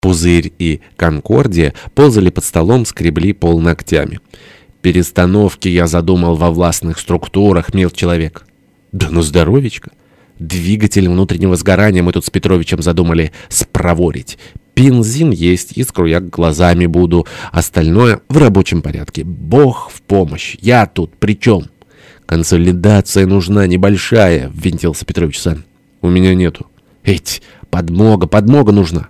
Пузырь и Конкордия ползали под столом, скребли пол ногтями. «Перестановки я задумал во властных структурах, мил человек». «Да ну здоровечко!» Двигатель внутреннего сгорания мы тут с Петровичем задумали спроворить. Бензин есть, искру я глазами буду, остальное в рабочем порядке. Бог в помощь, я тут при чем? Консолидация нужна небольшая, ввинтился Петрович сам. У меня нету. Эть, подмога, подмога нужна.